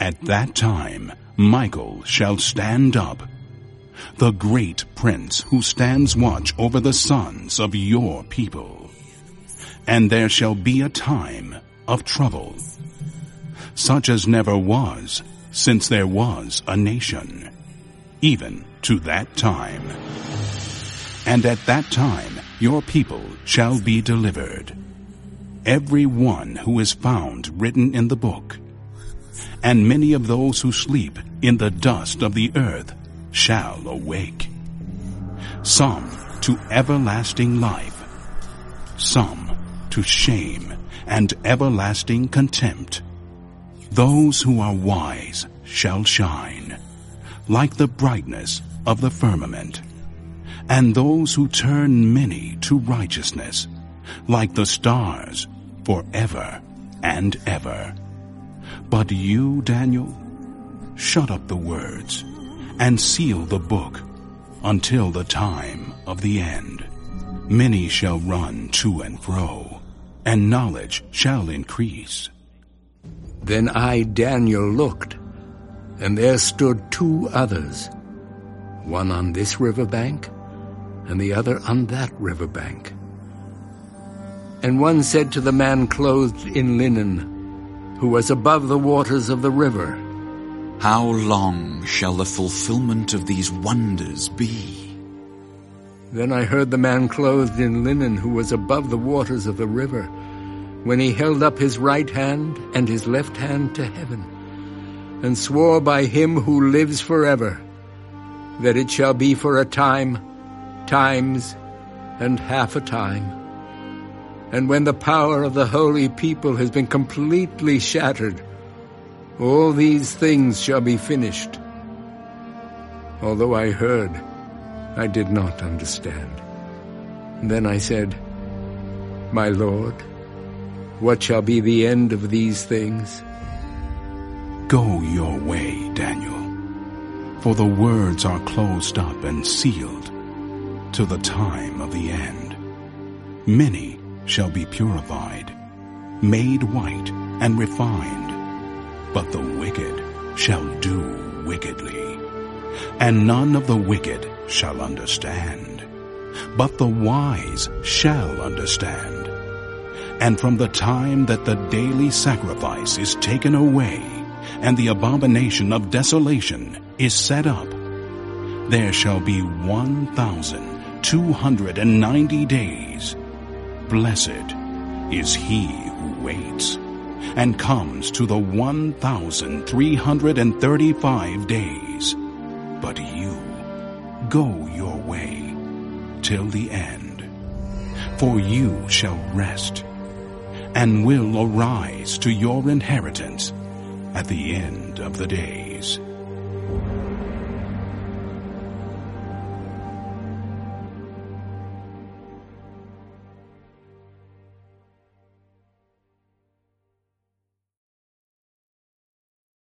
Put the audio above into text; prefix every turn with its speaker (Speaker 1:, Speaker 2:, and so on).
Speaker 1: At that time Michael shall stand up, the great prince who stands watch over the sons of your people. And there shall be a time of trouble, such as never was since there was a nation, even to that time. And at that time your people shall be delivered, every one who is found written in the book. And many of those who sleep in the dust of the earth shall awake. Some to everlasting life, some to shame and everlasting contempt. Those who are wise shall shine, like the brightness of the firmament, and those who turn many to righteousness, like the stars forever and ever. But you, Daniel, shut up the words and seal the book until the time of the end. Many shall run to and fro, and knowledge shall increase.
Speaker 2: Then I, Daniel, looked, and there stood two others, one on this river bank, and the other on that river bank. And one said to the man clothed in linen, who was above the waters of the river,
Speaker 3: How long shall the fulfillment of these wonders be?
Speaker 2: Then I heard the man clothed in linen who was above the waters of the river, when he held up his right hand and his left hand to heaven, and swore by him who lives forever, that it shall be for a time, times, and half a time. And when the power of the holy people has been completely shattered, all these things shall be finished. Although I heard, I did not understand. Then I said, My Lord, what shall be the end of these things?
Speaker 1: Go your way, Daniel, for the words are closed up and sealed to the time of the end. Many shall be purified, made white and refined, but the wicked shall do wickedly, and none of the wicked shall understand, but the wise shall understand. And from the time that the daily sacrifice is taken away, and the abomination of desolation is set up, there shall be one thousand two hundred and ninety days. Blessed is he who waits, and comes to the one thousand three hundred and thirty-five days. But you, go your way till the end, for you shall rest, and will arise to your inheritance at the end of the days.